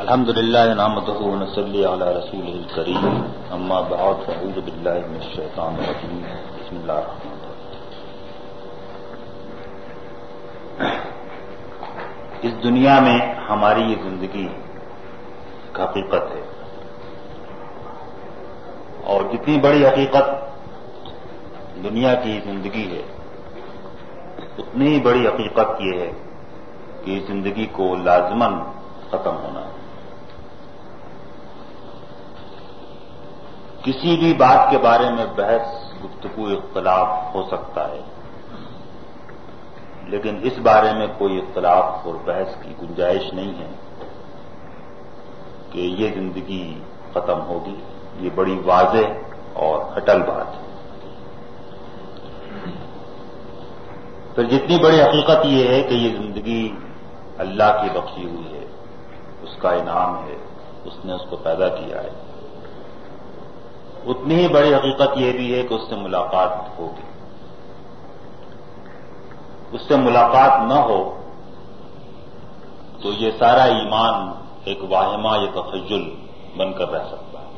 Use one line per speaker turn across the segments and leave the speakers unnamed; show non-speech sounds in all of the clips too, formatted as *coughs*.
الحمد للہ نحمده ونصلي على رسوله الكريم اما بعد، فاعوذ بالله من الشيطان الرجيم بسم الله الرحمن الرحيم اس دنیا میں ہماری یہ زندگی ایک حقیقت ہے. اور جتنی بڑی حقیقت دنیا کی زندگی ہے، اتنی بڑی حقیقت یہ ہے کہ اس زندگی کو لازمن ختم ہونا ہے۔ کسی بھی بات کے بارے میں بحث، گفتگو، اختلاف ہو سکتا ہے۔ لیکن اس بارے میں کوئی اختلاف اور بحث کی گنجائش نہیں ہے کہ یہ زندگی ختم ہوگی۔ یہ بڑی واضح اور اٹل بات ہے۔ پھر جتنی بڑی حقیقت یہ ہے کہ یہ زندگی اللہ کی بخشی ہوئی ہے، اس کا انعام ہے، اس نے اس کو پیدا کیا ہے۔ اتنی ہی بڑی حقیقت یہ بھی ہے کہ اس سے ملاقات ہوگی۔ اس سے ملاقات نہ ہو تو یہ سارا ایمان ایک واہمہ یا تخجل بن کر رہ سکتا ہے۔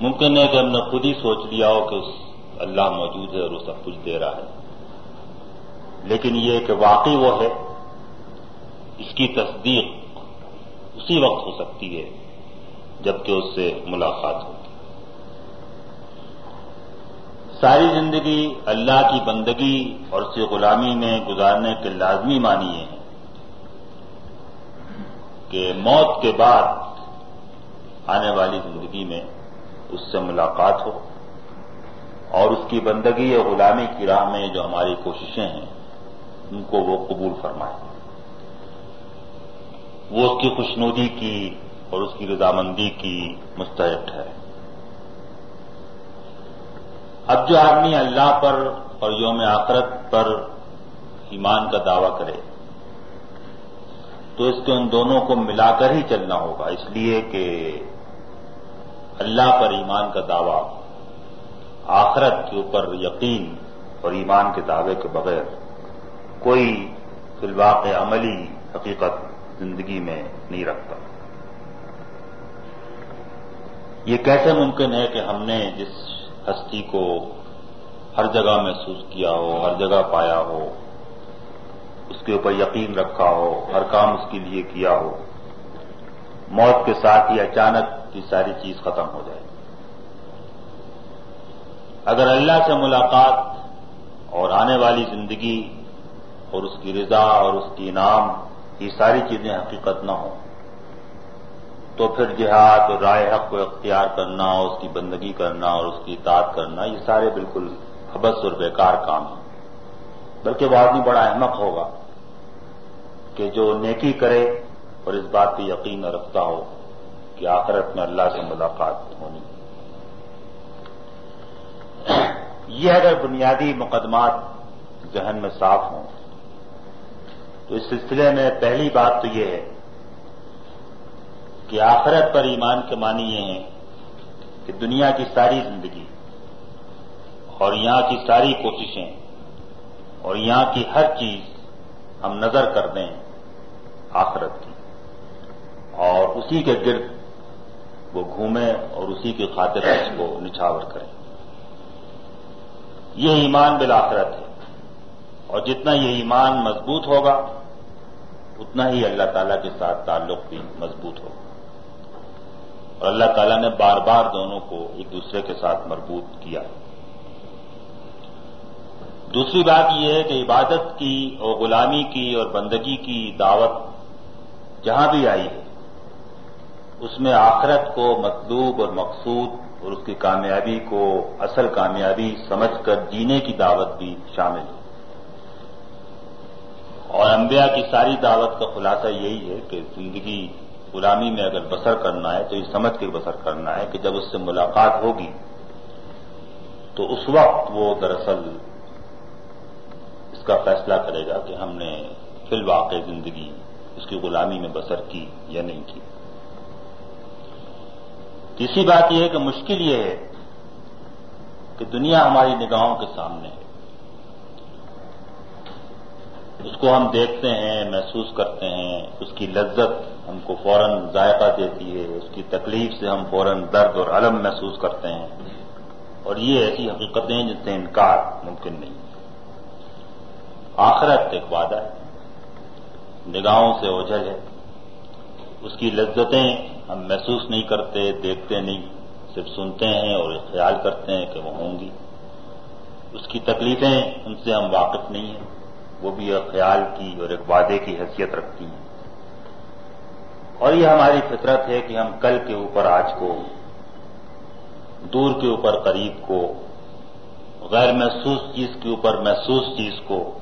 ممکن ہے کہ ہم نے خود ہی سوچ لیا ہو کہ اس اللہ موجود ہے اور وہ سب کچھ دے رہا ہے۔ لیکن یہ کہ واقعی وہ ہے، اس کی تصدیق اسی وقت ہو سکتی ہے جبکہ اس سے ملاقات ہوگی ساری زندگی اللہ کی بندگی اور اس کی غلامی میں گزارنے کے لازمی معنی یہ ہے کہ موت کے بعد آنے والی زندگی میں اس سے ملاقات ہو اور اس کی بندگی یا غلامی کی راہ میں جو ہماری کوششیں ہیں، ان کو وہ قبول فرمائے۔ وہ اس کی خوشنودی کی اور اس کی رضامندی کی مستحق ہے۔ اب جو آدمی اللہ پر اور یوم آخرت پر ایمان کا دعویٰ کرے، تو اس کے ان دونوں کو ملا کر ہی چلنا ہوگا۔ اس لیے کہ اللہ پر ایمان کا دعویٰ، آخرت کے اوپر یقین اور ایمان کے دعوے کے بغیر کوئی فی الواقع عملی حقیقت زندگی میں نہیں رکھتا۔ یہ کیسے ممکن ہے کہ ہم نے جس ہستی کو ہر جگہ محسوس کیا ہو، ہر جگہ پایا ہو، اس کے اوپر یقین رکھا ہو، ہر کام اس کے لیے کیا ہو۔ موت کے ساتھ ہی اچانک یہ ساری چیز ختم ہو جائے۔ اگر اللہ سے ملاقات اور آنے والی زندگی اور اس کی رضا اور اس کی انعام، یہ ساری چیزیں حقیقت نہ ہوں۔ تو پھر جہاد اور رائے حق کو اختیار کرنا اور اس کی بندگی کرنا اور اس کی اطاعت کرنا، یہ سارے بالکل حبس اور بیکار کام ہیں۔ بلکہ وہ آدمی بڑا احمق ہوگا کہ جو نیکی کرے اور اس بات کی یقین رکھتا ہو کہ آخرت میں اللہ سے ملاقات ہونی۔ یہ اگر بنیادی مقدمات ذہن میں صاف ہوں، تو اس سلسلے میں پہلی بات تو یہ ہے کہ آخرت پر ایمان کے معنی یہ ہیں کہ دنیا کی ساری زندگی اور یہاں کی ساری کوششیں اور یہاں کی ہر چیز ہم نظر کر دیں آخرت کی۔ اور اسی کے گرد وہ گھومیں اور اسی کی خاطر اس کو نچھاور کریں۔ یہ ایمان بالآخرت ہے۔ اور جتنا یہ ایمان مضبوط ہوگا، اتنا ہی اللہ تعالی کے ساتھ تعلق بھی مضبوط ہوگا۔ اور اللہ تعالیٰ نے بار بار دونوں کو ایک دوسرے کے ساتھ مربوط کیا۔ ہے دوسری بات یہ ہے کہ عبادت کی اور غلامی کی اور بندگی کی دعوت جہاں بھی آئی ہے، اس میں آخرت کو مطلوب اور مقصود اور اس کی کامیابی کو اصل کامیابی سمجھ کر جینے کی دعوت بھی شامل ہے۔ اور انبیاء کی ساری دعوت کا خلاصہ یہی ہے کہ زندگی غلامی میں اگر بسر کرنا ہے تو یہ سمجھ کے بسر کرنا ہے کہ جب اس سے ملاقات ہوگی تو اس وقت وہ دراصل اس کا فیصلہ کرے گا کہ ہم نے فی الواقع زندگی اس کی غلامی میں بسر کی یا نہیں کی۔ تیسری بات یہ ہے کہ مشکل یہ ہے کہ دنیا ہماری نگاہوں کے سامنے ہے۔ اس کو ہم دیکھتے ہیں، محسوس کرتے ہیں، اس کی لذت ہم کو فوراً ذائقہ دیتی ہے، اس کی تکلیف سے ہم فوراً درد اور علم محسوس کرتے ہیں۔ اور یہ ایسی حقیقتیں جن سے انکار ممکن نہیں۔ آخرت ایک وعدہ ہے۔ نگاہوں سے اوجھل ہے۔ اس کی لذتیں ہم محسوس نہیں کرتے، دیکھتے نہیں، صرف سنتے ہیں اور خیال کرتے ہیں کہ وہ ہوں گی۔ اس کی تکلیفیں ان سے ہم واقف نہیں ہیں۔ وہ بھی ایک خیال کی اور ایک وعدے کی حیثیت رکھتی ہیں۔ اور یہ ہماری فطرت ہے کہ ہم کل کے اوپر آج کو، دور کے اوپر قریب کو، غیر محسوس چیز کے اوپر محسوس چیز کو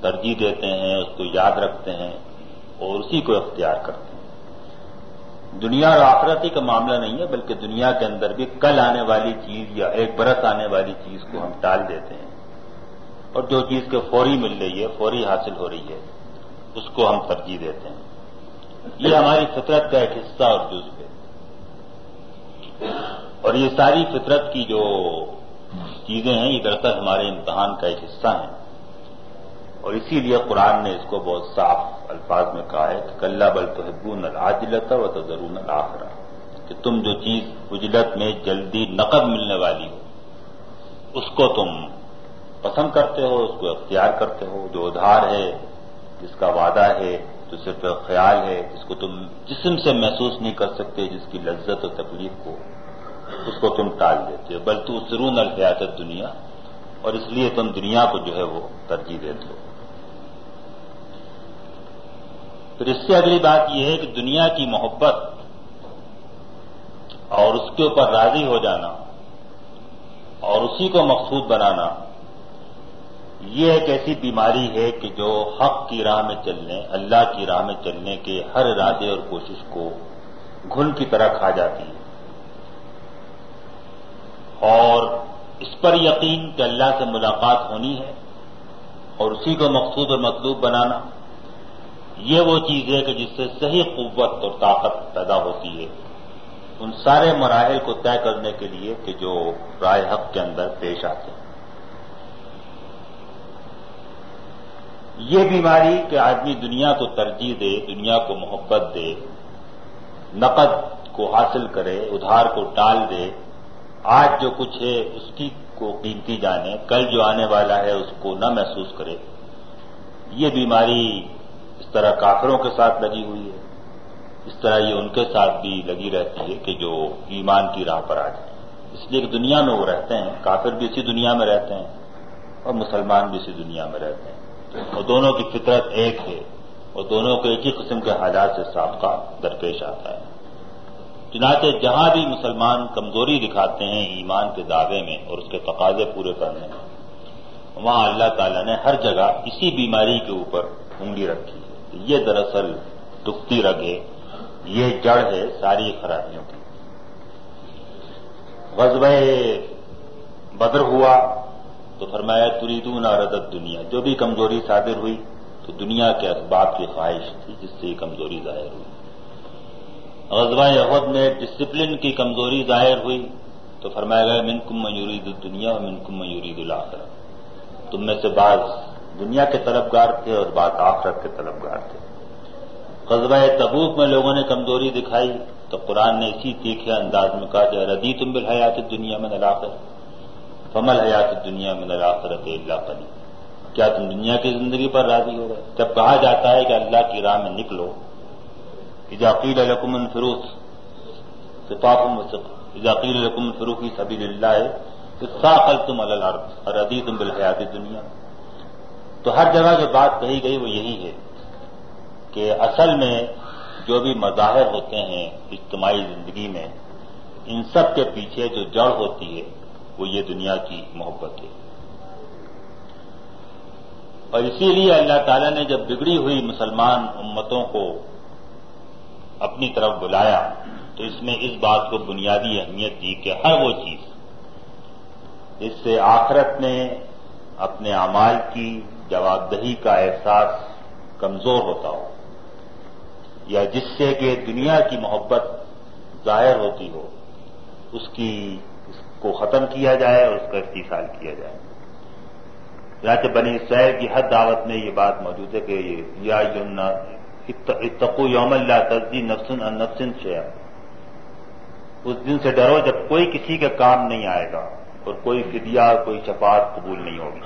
ترجیح دیتے ہیں، اس کو یاد رکھتے ہیں اور اسی کو اختیار کرتے ہیں۔ دنیا اور آخرتی کا معاملہ نہیں ہے، بلکہ دنیا کے اندر بھی کل آنے والی چیز یا ایک برس آنے والی چیز کو ہم ٹال دیتے ہیں۔ اور جو چیز کے فوری مل رہی ہے، فوری حاصل ہو رہی ہے، اس کو ہم ترجیح دیتے ہیں۔ یہ ہماری فطرت کا ایک حصہ اور جز ہے۔ اور یہ ساری فطرت کی جو چیزیں ہیں، یہ دراصل ہمارے امتحان کا ایک حصہ ہیں۔ اور اسی لیے قرآن نے اس کو بہت صاف الفاظ میں کہا ہے کہ کلّہ بل تو حبون العاجلت و تو ضرور کہ تم جو چیز اجلت میں جلدی نقد ملنے والی ہو، اس کو تم پسند کرتے ہو، اس کو اختیار کرتے ہو، جو ادھار ہے، جس کا وعدہ ہے تو صرف خیال ہے جس کو تم جسم سے محسوس نہیں کر سکتے، جس کی لذت و تکلیف کو اس کو تم ٹال دیتے ہو۔ بل تو سرون الحیات دنیا اور اس لیے تم دنیا کو جو ہے وہ ترجیح دیتے ہو۔ پھر اس سے اگلی بات یہ ہے کہ دنیا کی محبت اور اس کے اوپر راضی ہو جانا اور اسی کو مقصود بنانا یہ ایک ایسی بیماری ہے کہ جو حق کی راہ میں چلنے، اللہ کی راہ میں چلنے کے ہر ارادے اور کوشش کو گھن کی طرح کھا جاتی ہے۔ اور اس پر یقین کہ اللہ سے ملاقات ہونی ہے اور اسی کو مقصود اور مطلوب بنانا۔ یہ وہ چیز ہے کہ جس سے صحیح قوت اور طاقت پیدا ہوتی ہے۔ ان سارے مراحل کو طے کرنے کے لیے کہ جو رائے حق کے اندر پیش آتے ہیں۔ یہ بیماری کہ آدمی دنیا کو ترجیح دے، دنیا کو محبت دے، نقد کو حاصل کرے، ادھار کو ٹال دے، آج جو کچھ ہے اس کی کو قیمتی جانے، کل جو آنے والا ہے اس کو نہ محسوس کرے۔ یہ بیماری اس طرح کافروں کے ساتھ لگی ہوئی ہے۔ اس طرح یہ ان کے ساتھ بھی لگی رہتی ہے کہ جو ایمان کی راہ پر آ جائیں اس لیے کہ دنیا میں وہ رہتے ہیں، کافر بھی اسی دنیا میں رہتے ہیں اور مسلمان بھی اسی دنیا میں رہتے ہیں۔ اور دونوں کی فطرت ایک ہے اور دونوں کو ایک ہی قسم کے حالات سے سابقہ درپیش آتا ہے۔ چنانچہ جہاں بھی مسلمان کمزوری دکھاتے ہیں ایمان کے دعوے میں اور اس کے تقاضے پورے کرنے میں، وہاں اللہ تعالیٰ نے ہر جگہ اسی بیماری کے اوپر انگلی رکھی ہے۔ یہ دراصل دکھتی رگ ہے۔ یہ جڑ ہے ساری خرابیوں کی۔ غزب بدر ہوا۔ تو فرمایا، تریدون ردت دنیا جو بھی کمزوری صادر ہوئی تو دنیا کے اسباب کی خواہش تھی جس سے یہ کمزوری ظاہر ہوئی۔ غزوہ عہد میں ڈسپلن کی کمزوری ظاہر ہوئی تو فرمایا گیا من کم میورید دنیا اور من کم میورید الاخرہ. تم میں سے بعض دنیا کے طلبگار تھے اور بعض آخرت کے طلبگار تھے۔ قصبہ تبوک میں لوگوں نے کمزوری دکھائی تو قرآن نے اسی تیکھے انداز میں کہا کہ ردی تم بالحیات دنیا میں نلاخر فمل حیات دنیا میں نلاخرت اللہ قلی کیا تم دنیا کی زندگی پر راضی ہو گئے؟ جب کہا جاتا ہے کہ اللہ کی راہ میں نکلو اجاقیل الحکم الفروخ سپاف اجاقیل الحکم فروخی سبیل اللہ ساقل تم الرد اور ادی تم بالحیات دنیا تو ہر جگہ جو بات کہی گئی وہ یہی ہے کہ اصل میں جو بھی مظاہر ہوتے ہیں اجتماعی زندگی میں، ان سب کے پیچھے جو جڑ ہوتی ہے وہ یہ دنیا کی محبت ہے۔ اور اسی لیے اللہ تعالیٰ نے جب بگڑی ہوئی مسلمان امتوں کو اپنی طرف بلایا، تو اس میں اس بات کو بنیادی اہمیت دی کہ ہر وہ چیز اس سے آخرت میں اپنے اعمال کی جواب دہی کا احساس کمزور ہوتا ہو، یا جس سے کہ دنیا کی محبت ظاہر ہوتی ہو، اس کی کو ختم کیا جائے اور اس کا استحصال کیا جائے۔ چنانچہ بنی اسرائیل کی حد دعوت میں یہ بات موجود ہے کہ یا اتقو یوم اللہ تزدی نفسن ان نفسن شیا اس دن سے ڈرو جب کوئی کسی کا کام نہیں آئے گا اور کوئی فدیہ کوئی شفاعت قبول نہیں ہوگی۔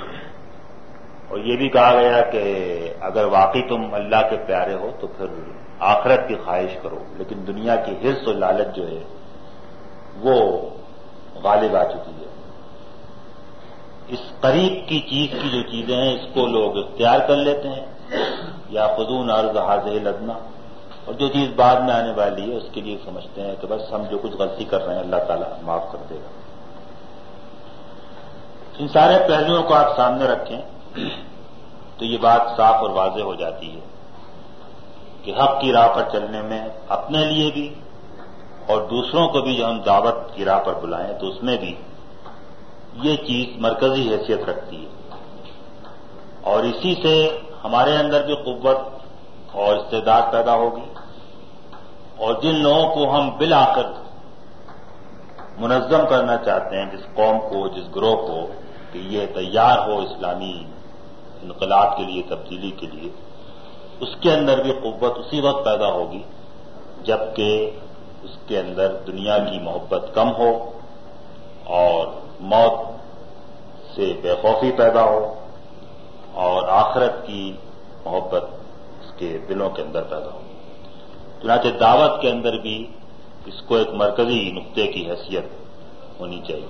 اور یہ بھی کہا گیا کہ اگر واقعی تم اللہ کے پیارے ہو تو پھر آخرت کی خواہش کرو، لیکن دنیا کی حص و لالچ جو ہے وہ غالب آ چکی ہے۔ اس قریب کی چیز کی جو چیزیں ہیں، اس کو لوگ اختیار کر لیتے ہیں۔ یا خزون عرض حاضر لدنا۔ اور جو چیز بعد میں آنے والی ہے، اس کے لیے سمجھتے ہیں کہ بس ہم جو کچھ غلطی کر رہے ہیں، اللہ تعالیٰ معاف کر دے گا۔ ان سارے پہلوؤں کو آپ سامنے رکھیں تو یہ بات صاف اور واضح ہو جاتی ہے کہ حق کی راہ پر چلنے میں اپنے لیے بھی اور دوسروں کو بھی جو ہم دعوت کی راہ پر بلائیں تو اس میں بھی یہ چیز مرکزی حیثیت رکھتی ہے۔ اور اسی سے ہمارے اندر بھی قوت اور استعداد پیدا ہوگی۔ اور جن لوگوں کو ہم بلا کر منظم کرنا چاہتے ہیں، جس قوم کو، جس گروہ کو، کہ یہ تیار ہو اسلامی انقلاب کے لیے، تبدیلی کے لیے، اس کے اندر بھی قوت اسی وقت پیدا ہوگی جبکہ اس کے اندر دنیا کی محبت کم ہو اور موت سے بے خوفی پیدا ہو اور آخرت کی محبت اس کے دلوں کے اندر پیدا ہو۔ چنانچہ دعوت کے اندر بھی اس کو ایک مرکزی نقطے کی حیثیت ہونی چاہیے۔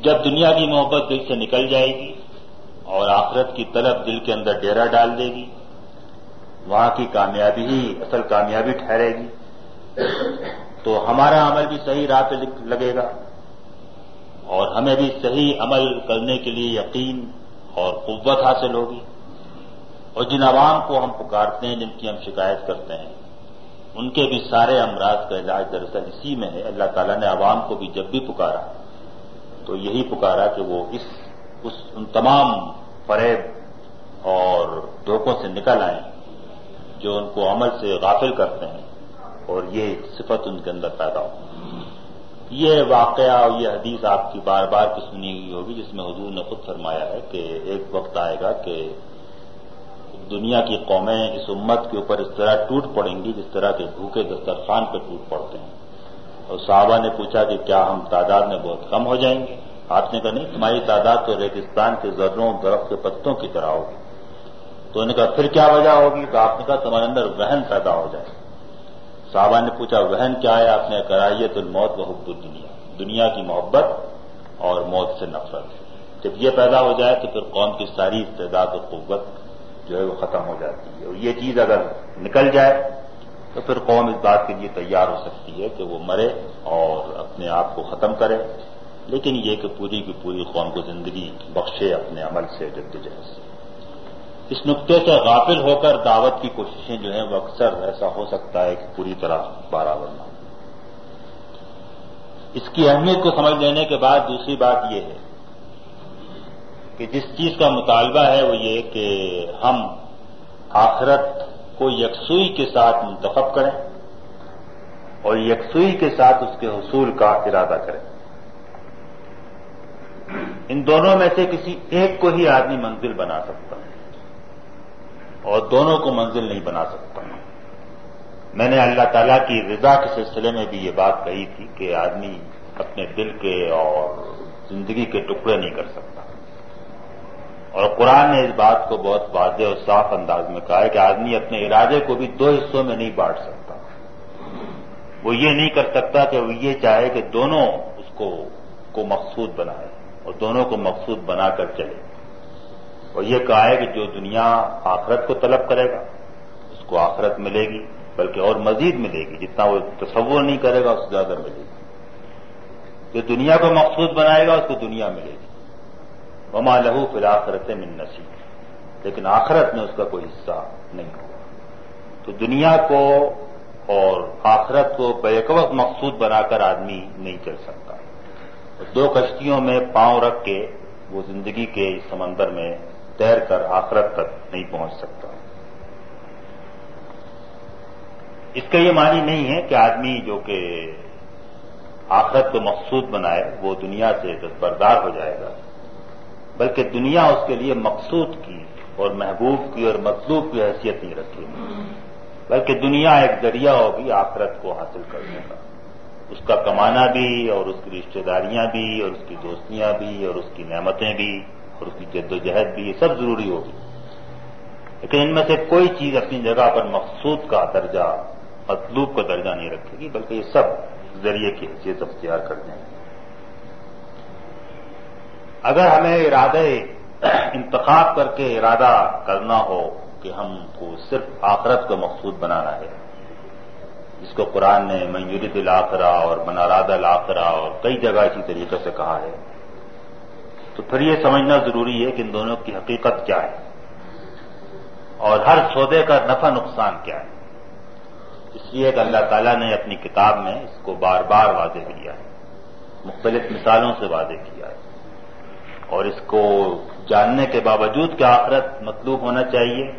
جب دنیا کی محبت دل سے نکل جائے گی اور آخرت کی طلب دل کے اندر ڈیرا ڈال دے گی وہاں کی کامیابی ہی اصل کامیابی ٹھہرے گی۔ تو ہمارا عمل بھی صحیح راہ پہ لگے گا۔ اور ہمیں بھی صحیح عمل کرنے کے لیے یقین اور قوت حاصل ہوگی۔ اور جن عوام کو ہم پکارتے ہیں، جن کی ہم شکایت کرتے ہیں، ان کے بھی سارے امراض کا علاج دراصل اسی میں ہے۔ اللہ تعالیٰ نے عوام کو بھی جب بھی پکارا، تو یہی پکارا کہ وہ اس اس ان تمام فریب اور دھوکوں سے نکل آئیں۔ جو ان کو عمل سے غافل کرتے ہیں اور یہ صفت ان کے اندر پیدا ہو۔ یہ واقعہ اور یہ حدیث آپ کی بار بار کی سنی ہوئی ہوگی، جس میں حضور نے خود فرمایا ہے کہ ایک وقت آئے گا کہ دنیا کی قومیں اس امت کے اوپر اس طرح ٹوٹ پڑیں گی جس طرح کے بھوکے دسترخوان پہ ٹوٹ پڑتے ہیں۔ اور صحابہ نے پوچھا کہ کیا ہم تعداد میں بہت کم ہو جائیں گے؟ آپ نے کہا نہیں، تمہاری تعداد تو ریگستان کے ذروں، درخت کے پتوں کی طرح ہوگی۔ تو انہوں نے کہا، پھر کیا وجہ ہوگی؟ تو آپ نے کہا، تمہارے اندر وہن پیدا ہو جائے۔ صحابہ نے پوچھا، وہن کیا ہے؟ آپ نے کرائیت الموت و حب الدنیا۔ دنیا کی محبت اور موت سے نفرت۔ جب یہ پیدا ہو جائے تو پھر قوم کی ساری استعداد و قوت جو ہے وہ ختم ہو جاتی ہے۔ اور یہ چیز اگر نکل جائے تو پھر قوم اس بات کے لیے تیار ہو سکتی ہے کہ وہ مرے اور اپنے آپ کو ختم کرے۔ لیکن یہ کہ پوری کی پوری قوم کو زندگی بخشے اپنے عمل سے جدوجہد سے۔ اس نقطے سے غافل ہو کر دعوت کی کوششیں جو ہیں وہ اکثر ایسا ہو سکتا ہے کہ پوری طرح برابر نہ اس کی اہمیت کو سمجھ لینے کے بعد دوسری بات یہ ہے کہ جس چیز کا مطالبہ ہے وہ یہ کہ ہم آخرت کو یکسوئی کے ساتھ منتخب کریں اور یکسوئی کے ساتھ اس کے حصول کا ارادہ کریں۔ ان دونوں میں سے کسی ایک کو ہی آدمی منزل بنا سکتا ہے۔ اور دونوں کو منزل نہیں بنا سکتا۔ میں نے اللہ تعالیٰ کی رضا کے سلسلے میں بھی یہ بات کہی تھی کہ آدمی اپنے دل کے اور زندگی کے ٹکڑے نہیں کر سکتا۔ اور قرآن نے اس بات کو بہت واضح اور صاف انداز میں کہا ہے کہ آدمی اپنے ارادے کو بھی دو حصوں میں نہیں بانٹ سکتا۔ وہ یہ نہیں کر سکتا کہ وہ یہ چاہے کہ دونوں اس کو کو مقصود بنائے اور دونوں کو مقصود بنا کر چلے۔ اور یہ کہا ہے کہ جو دنیا آخرت کو طلب کرے گا، اس کو آخرت ملے گی، بلکہ اور مزید ملے گی، جتنا وہ تصور نہیں کرے گا، اس سے زیادہ ملے گی۔ جو دنیا کو مقصود بنائے گا، اس کو دنیا ملے گی۔ وما لہو فی الآخرت من نصیب لیکن آخرت میں اس کا کوئی حصہ نہیں ہوگا۔ تو دنیا کو اور آخرت کو بیک وقت مقصود بنا کر آدمی نہیں چل سکتا۔ دو کشتیوں میں پاؤں رکھ کے وہ زندگی کے سمندر میں تیر کر آخرت تک نہیں پہنچ سکتا۔ اس کا یہ معنی نہیں ہے کہ آدمی جو کہ آخرت کو مقصود بنائے، وہ دنیا سے دستبردار ہو جائے گا، بلکہ دنیا اس کے لیے مقصود کی اور محبوب کی اور مطلوب کی حیثیت نہیں رکھے گی، بلکہ دنیا ایک ذریعہ ہوگی آخرت کو حاصل کرنے کا۔ اس کا کمانا بھی اور اس کی رشتے داریاں بھی اور اس کی دوستیاں بھی اور اس کی نعمتیں بھی۔ اور اس کی جد و جہد بھی یہ سب ضروری ہوگی۔ لیکن ان میں سے کوئی چیز اپنی جگہ پر مقصود کا درجہ، مطلوب کا درجہ نہیں رکھے گی، بلکہ یہ سب ذریعے کی حیثیت اختیار کر دیں گے۔ اگر ہمیں ارادہ انتخاب کر کے ارادہ کرنا ہو کہ ہم کو صرف آخرت کو مقصود بنانا ہے، جس کو قرآن نے منجورت الآخرا اور مناراد الآخرا اور کئی جگہ اسی طریقے سے کہا ہے تو پھر یہ سمجھنا ضروری ہے کہ ان دونوں کی حقیقت کیا ہے اور ہر سودے کا نفع نقصان کیا ہے۔ اس لیے کہ اللہ تعالیٰ نے اپنی کتاب میں اس کو بار بار واضح کیا ہے، مختلف مثالوں سے واضح کیا ہے۔ اور اس کو جاننے کے باوجود کہ آخرت مطلوب ہونا چاہیے۔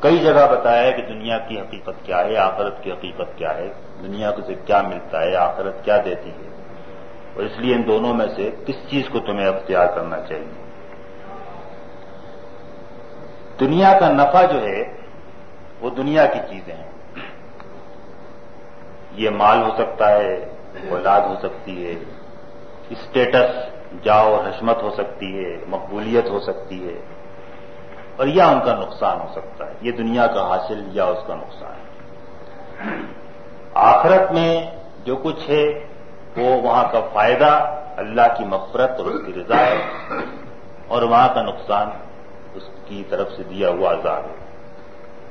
کئی جگہ بتایا ہے کہ دنیا کی حقیقت کیا ہے، آخرت کی حقیقت کیا ہے۔ دنیا کو سے کیا ملتا ہے، آخرت کیا دیتی ہے۔ اور اس لیے ان دونوں میں سے کس چیز کو تمہیں اختیار کرنا چاہیے؟ دنیا کا نفع جو ہے، وہ دنیا کی چیزیں ہیں۔ یہ مال ہو سکتا ہے، اولاد ہو سکتی ہے اسٹیٹس جاؤ، حشمت ہو سکتی ہے، مقبولیت ہو سکتی ہے۔ اور یا ان کا نقصان ہو سکتا ہے، یہ دنیا کا حاصل یا اس کا نقصان۔ ہے آخرت میں جو کچھ ہے وہ وہاں کا فائدہ اللہ کی مفرت اور اس کی رضا ہے اور وہاں کا نقصان اس کی طرف سے دیا ہوا عذاب ہے۔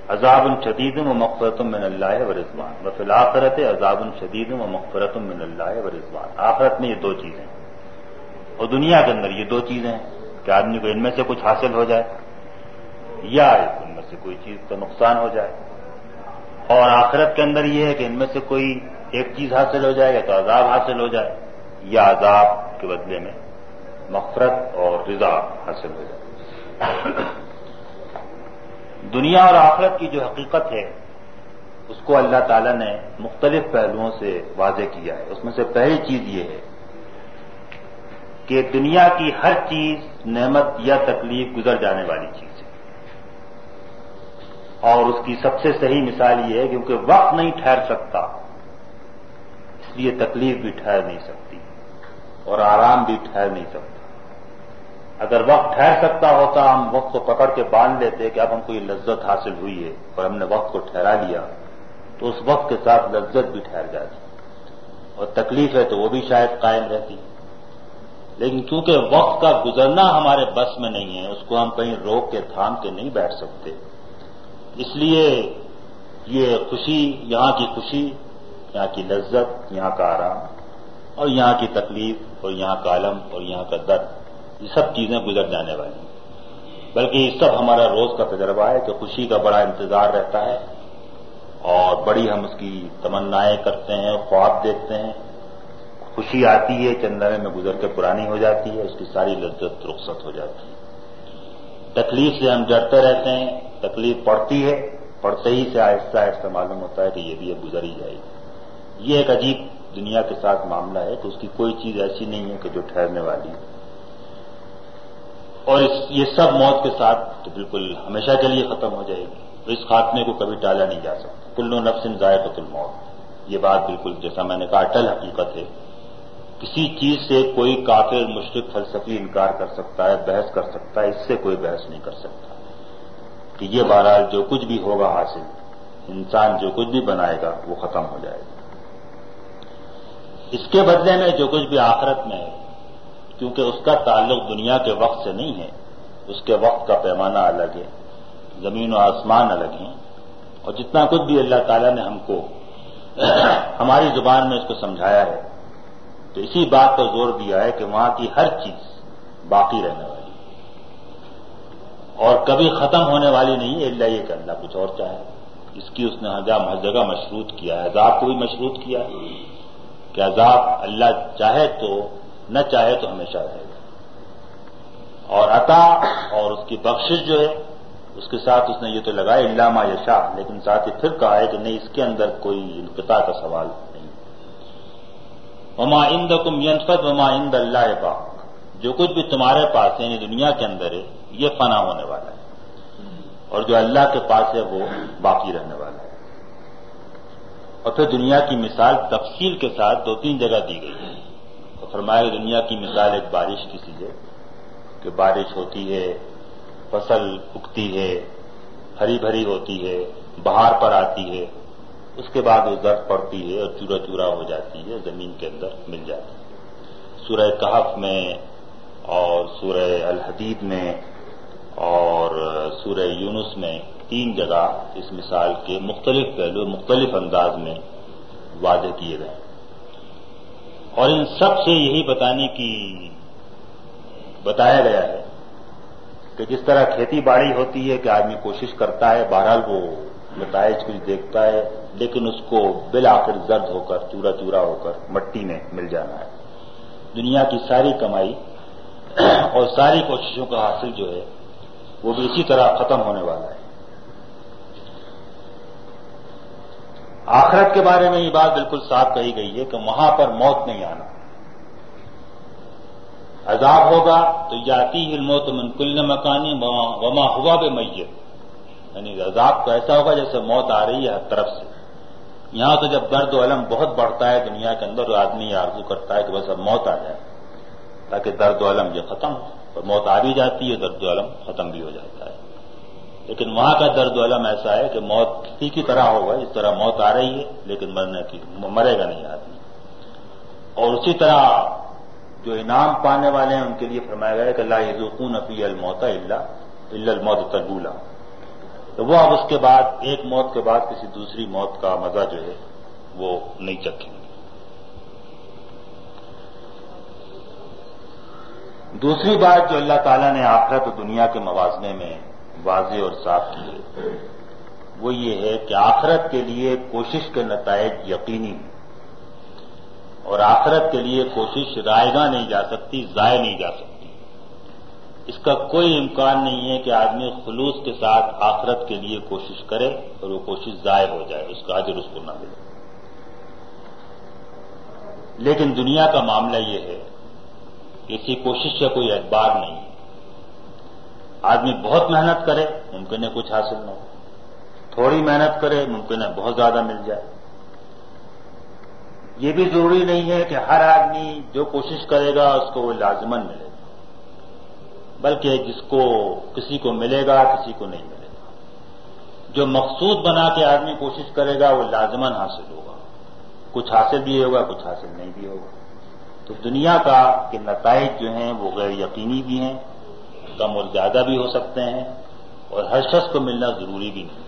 عذاب الشدید و مغفرت من اللہ و رضوان۔ بفل آخرت عذاب الشدید و مغفرت من اللہ و رضوان۔ آخرت میں یہ دو چیزیں اور دنیا کے اندر یہ دو چیزیں ہیں کہ آدمی کو ان میں سے کچھ حاصل ہو جائے یا ان میں سے کوئی چیز کا نقصان ہو جائے۔ اور آخرت کے اندر یہ ہے کہ ان میں سے کوئی ایک چیز حاصل ہو جائے یا تو عذاب حاصل ہو جائے یا عذاب کے بدلے میں مفرت اور رضا حاصل ہو جائے دنیا اور آخرت کی جو حقیقت ہے، اس کو اللہ تعالی نے مختلف پہلوؤں سے واضح کیا ہے۔ اس میں سے پہلی چیز یہ ہے کہ دنیا کی ہر چیز نعمت یا تکلیف گزر جانے والی چیز ہے۔ اور اس کی سب سے صحیح مثال یہ ہے کیونکہ وقت نہیں ٹھہر سکتا اس لیے تکلیف بھی ٹھہر نہیں سکتی اور آرام بھی ٹھہر نہیں سکتا۔ اگر وقت ٹھہر سکتا ہوتا، ہم وقت کو پکڑ کے باندھ لیتے کہ اب ہم کو یہ لذت حاصل ہوئی ہے اور ہم نے وقت کو ٹھہرا لیا، تو اس وقت کے ساتھ لذت بھی ٹھہر جاتی۔ اور تکلیف ہے تو وہ بھی شاید قائم رہتی۔ لیکن کیونکہ وقت کا گزرنا ہمارے بس میں نہیں ہے، اس کو ہم کہیں روک کے تھام کے نہیں بیٹھ سکتے۔ اس لیے یہ خوشی، یہاں کی خوشی یہاں کی لذت، یہاں کا آرام، اور یہاں کی تکلیف، اور یہاں کا علم، اور یہاں کا درد، یہ سب چیزیں گزر جانے والی ہیں۔ بلکہ یہ سب ہمارا روز کا تجربہ ہے کہ خوشی کا بڑا انتظار رہتا ہے، اور بڑی ہم اس کی تمنائیں کرتے ہیں، خواب دیکھتے ہیں۔ خوشی آتی ہے چندرے میں گزر کے پرانی ہو جاتی ہے، اس کی ساری لذت رخصت ہو جاتی ہے۔ تکلیف سے ہم ڈرتے رہتے ہیں، تکلیف پڑتی ہے پڑتے ہی سے آہستہ آہستہ معلوم ہوتا ہے کہ یہ بھی اب گزر ہی جائے گی۔ یہ ایک عجیب دنیا کے ساتھ معاملہ ہے کہ اس کی کوئی چیز ایسی نہیں ہے کہ جو ٹھہرنے والی ہے اور اس یہ سب موت کے ساتھ تو بالکل ہمیشہ کے لیے ختم ہو جائے گی۔ اس خاتمے کو کبھی ٹالا نہیں جا سکتا۔ کلو نفسن ذائقہ الموت۔ یہ بات بالکل جیسا میں نے کہا، اٹل حقیقت ہے۔ کسی چیز سے کوئی کافر، مشرق، فلسفی انکار کر سکتا ہے، بحث کر سکتا ہے، اس سے کوئی بحث نہیں کر سکتا۔ کہ یہ بہرحال جو کچھ بھی ہوگا حاصل، انسان جو کچھ بھی بنائے گا، وہ ختم ہو جائے گا۔ اس کے بدلے میں جو کچھ بھی آخرت میں ہے، کیونکہ اس کا تعلق دنیا کے وقت سے نہیں ہے، اس کے وقت کا پیمانہ الگ ہے، زمین و آسمان الگ ہیں۔ اور جتنا کچھ بھی اللہ تعالیٰ نے ہم کو *coughs* ہماری زبان میں اس کو سمجھایا ہے، تو اسی بات پر زور دیا ہے کہ وہاں کی ہر چیز باقی رہنے والی اور کبھی ختم ہونے والی نہیں ہے اللہ یہ کہ اللہ کچھ اور چاہے۔ اس کی اس نے ہر جگہ مشروط کیا ہے عذاب کو بھی مشروط کیا ہے۔ کہ عذاب اللہ چاہے تو، نہ چاہے تو ہمیشہ رہے گا۔ اور عطا اور اس کی بخشش جو ہے، اس کے ساتھ اس نے یہ تو لگایا علامہ یشا لیکن ساتھ ہی پھر کہا ہے کہ نہیں، اس کے اندر کوئی انقطاع کا سوال نہیں۔ وما اند کم ینفت وما اللہ پاک جو کچھ بھی تمہارے پاس ہے یعنی دنیا کے اندر ہے، یہ فنا ہونے والا ہے۔ اور جو اللہ کے پاس ہے، وہ باقی رہنے والا ہے۔ اور پھر دنیا کی مثال تفصیل کے ساتھ دو تین جگہ دی گئی ہے اور فرمایا دنیا کی مثال ایک بارش کی سی ہے کہ بارش ہوتی ہے، فصل اگتی ہے، ہری بھری ہوتی ہے، بہار پر آتی ہے، اس کے بعد وہ درد پڑتی ہے اور چورا چورا ہو جاتی ہے، زمین کے اندر مل جاتی ہے۔ سورہ کہف میں اور سورہ الحدید میں اور سورہ یونس میں تین جگہ اس مثال کے مختلف پہلو، مختلف انداز میں واضح کیے گئے اور ان سب سے یہی بتانے کی بتایا گیا ہے کہ جس طرح کھیتی باڑی ہوتی ہے کہ آدمی کوشش کرتا ہے، بہرحال وہ نتائج کچھ دیکھتا ہے، لیکن اس کو بالآخر زرد ہو کر، چورا چورا ہو کر مٹی میں مل جانا ہے۔ دنیا کی ساری کمائی اور ساری کوششوں کا حاصل جو ہے، وہ بھی اسی طرح ختم ہونے والا ہے۔ آخرت کے بارے میں یہ بات بالکل صاف کہی گئی ہے کہ وہاں پر موت نہیں آنا۔ عذاب ہوگا تو جاتی ہی موت منکل مکانی وما ہوا بے میت۔ یعنی عذاب تو ایسا ہوگا جیسے موت آ رہی ہے ہر طرف سے۔ یہاں تو جب درد و علم بہت بڑھتا ہے، دنیا کے اندر آدمی آرزو کرتا ہے کہ بس اب موت آ جائے، تاکہ درد و علم یہ ختم ہو۔ اور موت آ بھی جاتی ہے، درد و علم ختم بھی ہو جاتا ہے۔ لیکن وہاں کا درد و علم ایسا ہے کہ موت کسی کی طرح ہوگا، اس طرح موت آ رہی ہے، لیکن مرنے کی، مرے گا نہیں آدمی۔ اور اسی طرح جو انعام پانے والے ہیں، ان کے لیے فرمایا گیا کہ اللہ یزوقون افی الموتا اللہ اللہ الموت تربولا تو وہ اب اس کے بعد، ایک موت کے بعد کسی دوسری موت کا مزہ جو ہے، وہ نہیں چکھیں گے۔ دوسری بات جو اللہ تعالیٰ نے آخرت دنیا کے موازنے میں واضح اور صاف کی ہے۔ وہ یہ ہے کہ آخرت کے لیے کوشش کے نتائج یقینی اور آخرت کے لیے کوشش رائے گا نہیں جا سکتی، ضائع نہیں جا سکتی۔ اس کا کوئی امکان نہیں ہے کہ آدمی خلوص کے ساتھ آخرت کے لیے کوشش کرے اور وہ کوشش ضائع ہو جائے، اس کا اجر اس کو نہ ملے۔ لیکن دنیا کا معاملہ یہ ہے کہ اسی کوشش کا کوئی اعتبار نہیں ہے۔ آدمی بہت محنت کرے، ممکن ہے کچھ حاصل نہ ہو۔ تھوڑی محنت کرے، ممکن ہے بہت زیادہ مل جائے۔ یہ بھی ضروری نہیں ہے کہ ہر آدمی جو کوشش کرے گا، اس کو وہ لازمن ملے گا۔ بلکہ جس کو کسی کو ملے گا، کسی کو نہیں ملے گا۔ جو مقصود بنا کے آدمی کوشش کرے گا، وہ لازمن حاصل ہوگا۔ کچھ حاصل بھی ہوگا، کچھ حاصل نہیں بھی ہوگا۔ تو دنیا کا کے نتائج جو ہیں، وہ غیر یقینی بھی ہیں۔ کم اور زیادہ بھی ہو سکتے ہیں اور ہر شخص کو ملنا ضروری بھی نہیں۔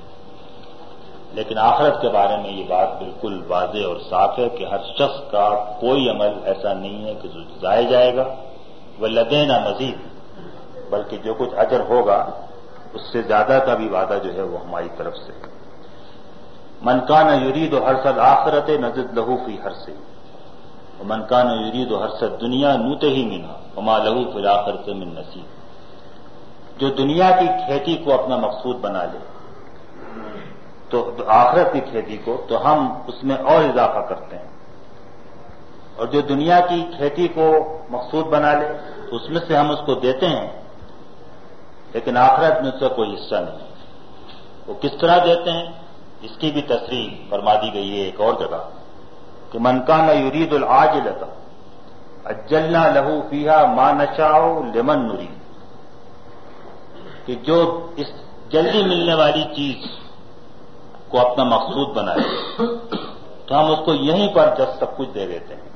لیکن آخرت کے بارے میں یہ بات بالکل واضح اور صاف ہے کہ ہر شخص کا کوئی عمل ایسا نہیں ہے کہ جو ضائع جائے گا۔ وہ لدینا مزید بلکہ جو کچھ اجر ہوگا، اس سے زیادہ کا بھی وعدہ جو ہے وہ ہماری طرف سے۔ منکان یرید و ہر سد آخرت نزد لہو فی ہر سے منکان یرید و ہر سد دنیا نوتے ہی مینا ہما لہو فی آخر سے من نصیب۔ جو دنیا کی کھیتی کو اپنا مقصود بنا لے، تو آخرت کی کھیتی کو، تو ہم اس میں اور اضافہ کرتے ہیں۔ اور جو دنیا کی کھیتی کو مقصود بنا لے تو اس میں سے ہم اس کو دیتے ہیں، لیکن آخرت میں اس کا کوئی حصہ نہیں۔ وہ کس طرح دیتے ہیں؟ اس کی بھی تصریح فرما دی گئی ہے ایک اور جگہ، کہ منکانہ یرید العاج لتا اجلنا لہو فیحا ماں نشاؤ لمن نری کہ جو اس جلدی ملنے والی چیز کو اپنا مقصود بنائے، تو ہم اس کو یہیں پر جس سب کچھ دے دیتے ہیں۔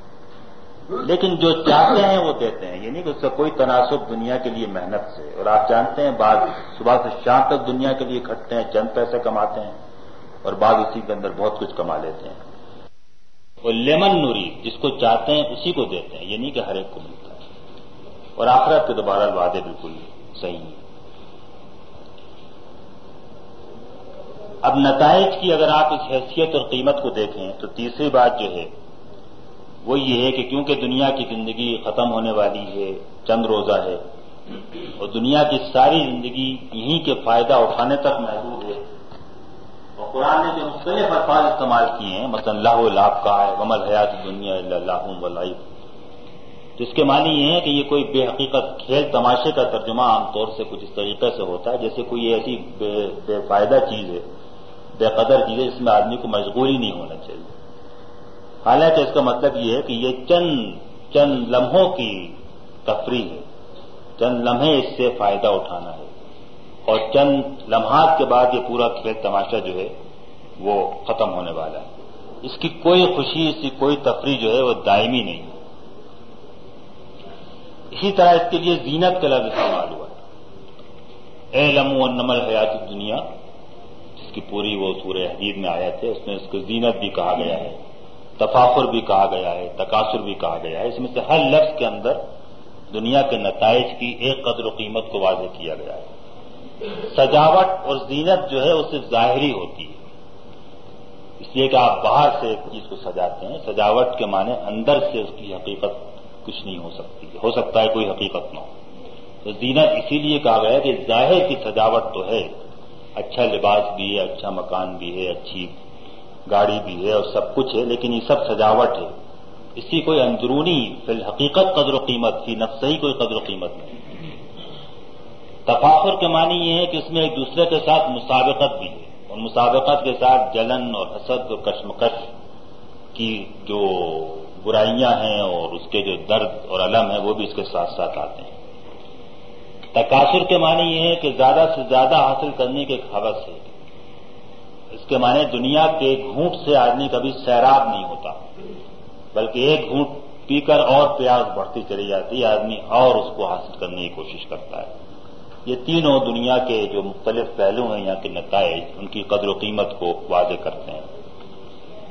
لیکن جو چاہتے ہیں وہ دیتے ہیں یعنی کہ اس کا کوئی تناسب دنیا کے لیے محنت سے۔ اور آپ جانتے ہیں بعض صبح سے شام تک دنیا کے لیے کھٹتے ہیں، چند پیسے کماتے ہیں اور بعض اسی کے اندر بہت کچھ کما لیتے ہیں۔ وہ لیمن نوری جس کو چاہتے ہیں اسی کو دیتے ہیں یعنی کہ ہر ایک کو ملتا ہے۔ اور آخرت کے دوبارہ وعدے بالکل صحیح ہیں۔ اب نتائج کی اگر آپ اس حیثیت اور قیمت کو دیکھیں تو تیسری بات جو ہے، وہ یہ ہے کہ کیونکہ دنیا کی زندگی ختم ہونے والی ہے، چند روزہ ہے، اور دنیا کی ساری زندگی یہیں کے فائدہ اٹھانے تک محدود ہے۔ اور قرآن نے جو مختلف الفاظ استعمال کیے ہیں، مثلا اللہ لاب کا ہے ومل حیات دنیا اللہ تو اس کے معنی یہ ہے کہ یہ کوئی بے حقیقت کھیل تماشے کا ترجمہ عام طور سے کچھ اس طریقے سے ہوتا ہے، جیسے کوئی ایسی بے بے فائدہ چیز ہے۔ بے قدر چیز ہے جس میں آدمی کو مجبوری نہیں ہونا چاہیے۔ حالانکہ اس کا مطلب یہ ہے کہ یہ چند چند لمحوں کی تفریح ہے۔ چند لمحے اس سے فائدہ اٹھانا ہے۔ اور چند لمحات کے بعد یہ پورا کھیل تماشا جو ہے، وہ ختم ہونے والا ہے۔ اس کی کوئی خوشی، اس کی کوئی تفریح جو ہے، وہ دائمی نہیں۔ ہے اسی طرح اس کے لیے زینت کا لفظ استعمال ہوا۔ اے لمو نمل حیات دنیا جس کی پوری وہ سورہ حدید میں آیا تھے، اس میں اس کو زینت بھی کہا گیا ہے، تفاخر بھی کہا گیا ہے تقاصر بھی کہا گیا ہے۔ اس میں سے ہر لفظ کے اندر دنیا کے نتائج کی ایک قدر و قیمت کو واضح کیا گیا ہے۔ سجاوٹ اور زینت جو ہے، وہ صرف ظاہری ہوتی ہے۔ اس لیے کہ آپ باہر سے ایک چیز کو سجاتے ہیں، سجاوٹ کے معنی اندر سے اس کی حقیقت کچھ نہیں ہو سکتی ہو سکتا ہے کوئی حقیقت نہ ہو۔ تو زینت اسی لیے کہا گیا کہ ظاہر کی سجاوٹ تو ہے۔ اچھا لباس بھی ہے اچھا مکان بھی ہے، اچھی گاڑی بھی ہے اور سب کچھ ہے، لیکن یہ سب سجاوٹ ہے۔ اس کی کوئی اندرونی فی الحقیقت قدر و قیمت تھی نفس ہی کوئی قدر و قیمت نہیں۔ تفاخر کے معنی یہ ہے کہ اس میں ایک دوسرے کے ساتھ مسابقت بھی ہے۔ اور مسابقت کے ساتھ جلن اور حسد اور کشمکش کی جو برائیاں ہیں اور اس کے جو درد اور علم ہے وہ بھی اس کے ساتھ ساتھ آتے ہیں۔ تقاصر کے معنی یہ ہے کہ زیادہ سے زیادہ حاصل کرنے کے حوث ہے اس کے معنی دنیا کے گھونٹ سے آدمی کبھی سیراب نہیں ہوتا، بلکہ ایک گھونٹ پی کر اور پیاز بڑھتی چلی جاتی ہے، آدمی اور اس کو حاصل کرنے کی کوشش کرتا ہے۔ یہ تینوں دنیا کے جو مختلف پہلو ہیں یہاں کے نتائج، ان کی قدر و قیمت کو واضح کرتے ہیں۔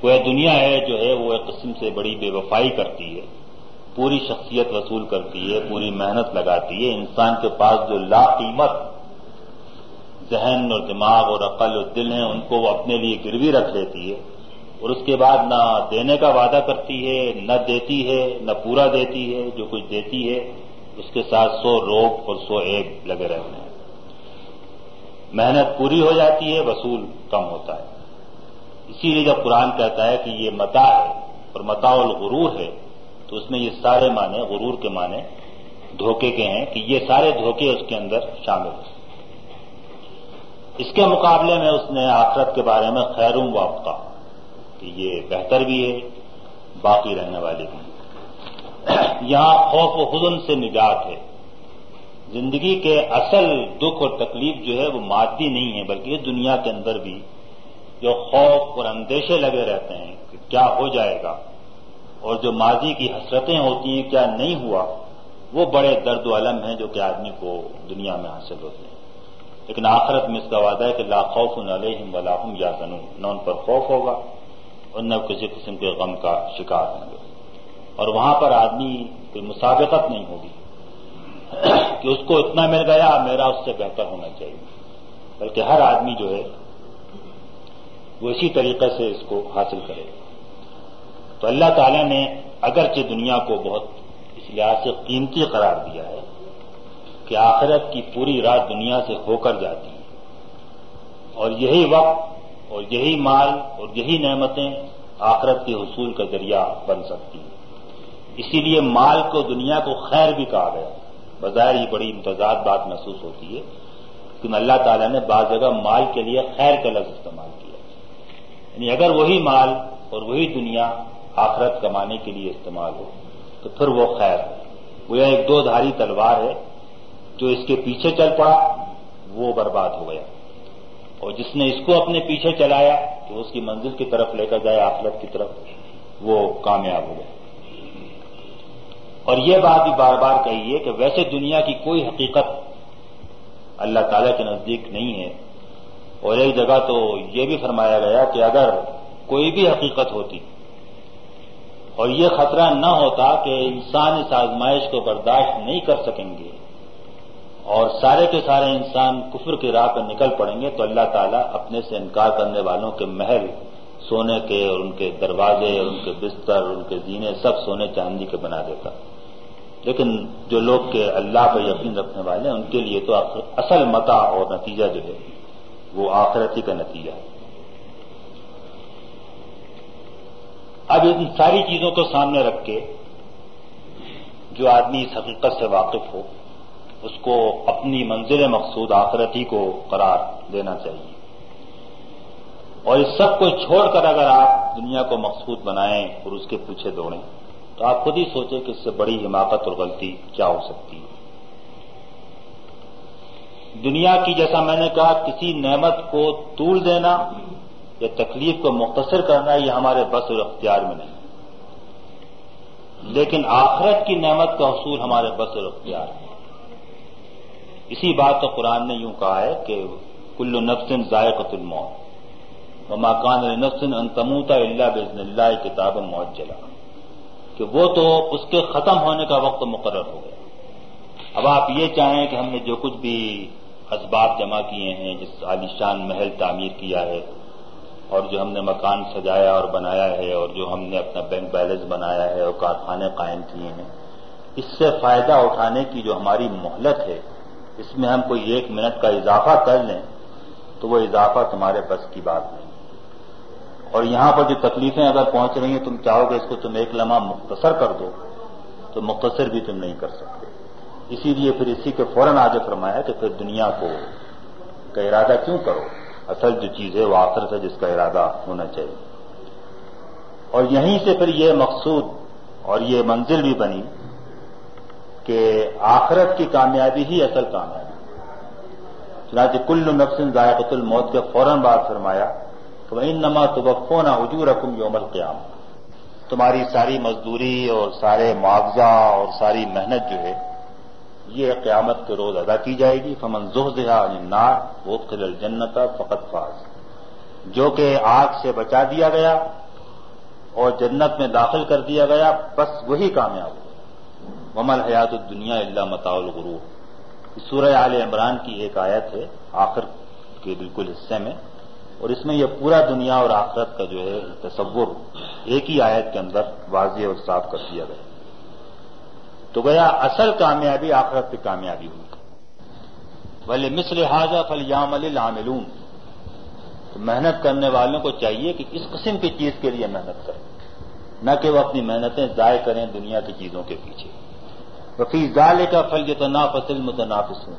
وہ دنیا ہے جو ہے، وہ ایک قسم سے بڑی بے وفائی کرتی ہے۔ پوری شخصیت وصول کرتی ہے، پوری محنت لگاتی ہے، انسان کے پاس جو لا قیمت ذہن اور دماغ اور عقل اور دل ہیں، ان کو وہ اپنے لیے گروی رکھ لیتی ہے اور اس کے بعد نہ دینے کا وعدہ کرتی ہے، نہ دیتی ہے، نہ پورا دیتی ہے، جو کچھ دیتی ہے، اس کے ساتھ سو روگ اور سو ایب لگے رہتے ہیں۔ محنت پوری ہو جاتی ہے، وصول کم ہوتا ہے۔ اسی لیے جب قرآن کہتا ہے کہ یہ متا ہے اور متا الغرور ہے تو اس میں یہ سارے معنی غرور کے معنی دھوکے کے ہیں کہ یہ سارے دھوکے اس کے اندر شامل ہیں۔ اس کے مقابلے میں اس نے آخرت کے بارے میں خیروم وابقہ کہ یہ بہتر بھی ہے، باقی رہنے والے بھی۔ یہاں خوف و حزن سے نجات ہے۔ زندگی کے اصل دکھ اور تکلیف جو ہے وہ مادی نہیں ہے، بلکہ اس دنیا کے اندر بھی جو خوف اور اندیشے لگے رہتے ہیں کہ کیا ہو جائے گا۔ اور جو ماضی کی حسرتیں ہوتی ہیں، کیا نہیں ہوا؟ وہ بڑے درد و علم ہیں جو کہ آدمی کو دنیا میں حاصل ہوتے ہیں۔ لیکن آخرت میں اس کا وعدہ ہے کہ لا خوف علیہم ولاحم یا سنوں نہ ان پر خوف ہوگا اور نہ کسی قسم کے غم کا شکار ہوں گے۔ اور وہاں پر آدمی کوئی مسابقت نہیں ہوگی کہ اس کو اتنا مل گیا، میرا اس سے بہتر ہونا چاہیے۔ بلکہ ہر آدمی جو ہے، وہ اسی طریقے سے اس کو حاصل کرے۔ گا تو اللہ تعالیٰ نے اگرچہ دنیا کو بہت اس لحاظ سے قیمتی قرار دیا ہے کہ آخرت کی پوری رات دنیا سے ہو کر جاتی ہے۔ اور یہی وقت اور یہی مال اور یہی نعمتیں آخرت کے حصول کا ذریعہ بن سکتی ہیں۔ اسی لیے مال کو دنیا کو خیر بھی کہا گیا۔ بظاہر ہی بڑی امتزاد بات محسوس ہوتی ہے کہ اللہ تعالیٰ نے بعض جگہ مال کے لیے خیر کا لفظ استعمال کیا۔ یعنی اگر وہی مال اور وہی دنیا آخرت کمانے کے لیے استعمال ہو۔ تو پھر وہ خیر۔ ہے وہ ایک دو دھاری تلوار ہے جو اس کے پیچھے چل پڑا، وہ برباد ہو گیا۔ اور جس نے اس کو اپنے پیچھے چلایا کہ اس کی منزل کی طرف لے کر جائے، آخرت کی طرف وہ کامیاب ہو گئے اور یہ بات بھی بار بار کہی ہے کہ ویسے دنیا کی کوئی حقیقت اللہ تعالی کے نزدیک نہیں ہے۔ اور ایک جگہ تو یہ بھی فرمایا گیا کہ اگر کوئی بھی حقیقت ہوتی اور یہ خطرہ نہ ہوتا کہ انسان اس آزمائش کو برداشت نہیں کر سکیں گے اور سارے کے سارے انسان کفر کی راہ پہ نکل پڑیں گے تو اللہ تعالیٰ اپنے سے انکار کرنے والوں کے محل، سونے کے اور ان کے دروازے، اور ان کے بستر، اور ان کے زینے سب سونے چاندی کے بنا دیتا۔ لیکن جو لوگ کے اللہ پہ یقین رکھنے والے ہیں، ان کے لیے تو اصل متا اور نتیجہ جو ہے، وہ آخرتی کا نتیجہ ہے۔ اب ان ساری چیزوں کو سامنے رکھ کے جو آدمی اس حقیقت سے واقف ہو، اس کو اپنی منزل مقصود آخرتی کو قرار دینا چاہیے۔ اور اس سب کو چھوڑ کر اگر آپ دنیا کو مقصود بنائیں اور اس کے پیچھے دوڑیں، تو آپ خود ہی سوچیں کہ اس سے بڑی حماقت اور غلطی کیا ہو سکتی ہے۔ دنیا کی، جیسا میں نے کہا، کسی نعمت کو طول دینا یا تکلیف کو مختصر کرنا یہ ہمارے بس اور اختیار میں نہیں۔ لیکن آخرت کی نعمت کا حصول ہمارے بس اور اختیار ہے۔ اسی بات کو قرآن نے یوں کہا ہے کہ کل نفسن ذائقت الموت۔ مکان نفسن انتموتا اللہ بزن اللہ کتاب موت جلا کہ وہ تو اس کے ختم ہونے کا وقت مقرر ہو گیا۔ اب آپ یہ چاہیں کہ ہم نے جو کچھ بھی اسباب جمع کیے ہیں، جس عالیشان محل تعمیر کیا ہے اور جو ہم نے مکان سجایا اور بنایا ہے اور جو ہم نے اپنا بینک بیلنس بنایا ہے اور کارخانے قائم کیے ہیں، اس سے فائدہ اٹھانے کی جو ہماری مہلت ہے، اس میں ہم کوئی ایک منٹ کا اضافہ کر لیں تو وہ اضافہ تمہارے بس کی بات نہیں۔ اور یہاں پر جو تکلیفیں اگر پہنچ رہی ہیں، تم چاہو گے اس کو تم ایک لمحہ مختصر کر دو، تو مختصر بھی تم نہیں کر سکتے۔ اسی لیے پھر اسی کے فوراً آگے فرمایا کہ پھر دنیا کو کا ارادہ کیوں کرو؟ اصل جو چیز ہے وہ آخر ہے جس کا ارادہ ہونا چاہیے۔ اور یہیں سے پھر یہ مقصود اور یہ منزل بھی بنی کہ آخرت کی کامیابی ہی اصل کامیابی۔ چنانچہ کل نفسن ذائقت الموت کے فوراً بعد فرمایا کہ وہ ان نما تو نہ اجور رقم یوم القیام تمہاری ساری مزدوری اور سارے معاوضہ اور ساری محنت جو ہے یہ قیامت کے روز ادا کی جائے گی۔ فمن زحزہ نار وہ خل جنت فقط فاز۔ جو کہ آگ سے بچا دیا گیا اور جنت میں داخل کر دیا گیا، بس وہی کامیاب ہو۔ ممل حیات الدنیا اللہ متا الغرور۔ سورہ عال عمران کی ایک آیت ہے، آخر کے بالکل حصے میں۔ اور اس میں یہ پورا دنیا اور آخرت کا جو ہے تصور ایک ہی آیت کے اندر واضح اور صاف کر دیا گیا۔ تو گیا اصل کامیابی آخرت کی کامیابی ہوئی۔ بھلے مصر حاضہ فل یام العاملون تو محنت کرنے والوں کو چاہیے کہ اس قسم کی چیز کے لیے محنت کریں۔ نہ کہ وہ اپنی محنتیں ضائع کریں دنیا کی چیزوں کے پیچھے۔ وفی ظال کا فل یہ فصل متنافس ہوں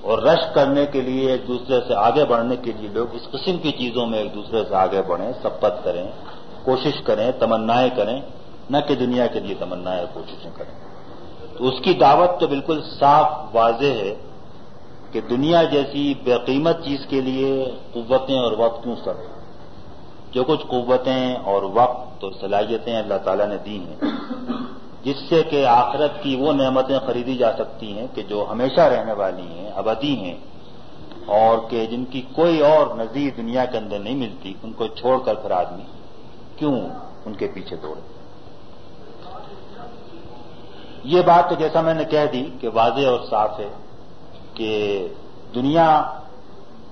اور رش کرنے کے لیے ایک دوسرے سے آگے بڑھنے کے لیے لوگ اس قسم کی چیزوں میں ایک دوسرے سے آگے بڑھیں سپت کریں، کوشش کریں، تمنائیں کریں، نہ کہ دنیا کے لیے تمنائیں کوششیں کریں۔ تو اس کی دعوت تو بالکل صاف واضح ہے کہ دنیا جیسی بے قیمت چیز کے لیے قوتیں اور وقت کیوں سر جو کچھ قوتیں اور وقت اور صلاحیتیں اللہ تعالیٰ نے دی ہیں، جس سے کہ آخرت کی وہ نعمتیں خریدی جا سکتی ہیں کہ جو ہمیشہ رہنے والی ہیں، ابدی ہیں، اور کہ جن کی کوئی اور نظیر دنیا کے اندر نہیں ملتی، ان کو چھوڑ کر پھر آدمی کیوں ان کے پیچھے دوڑے یہ بات تو جیسا میں نے کہہ دی کہ واضح اور صاف ہے کہ دنیا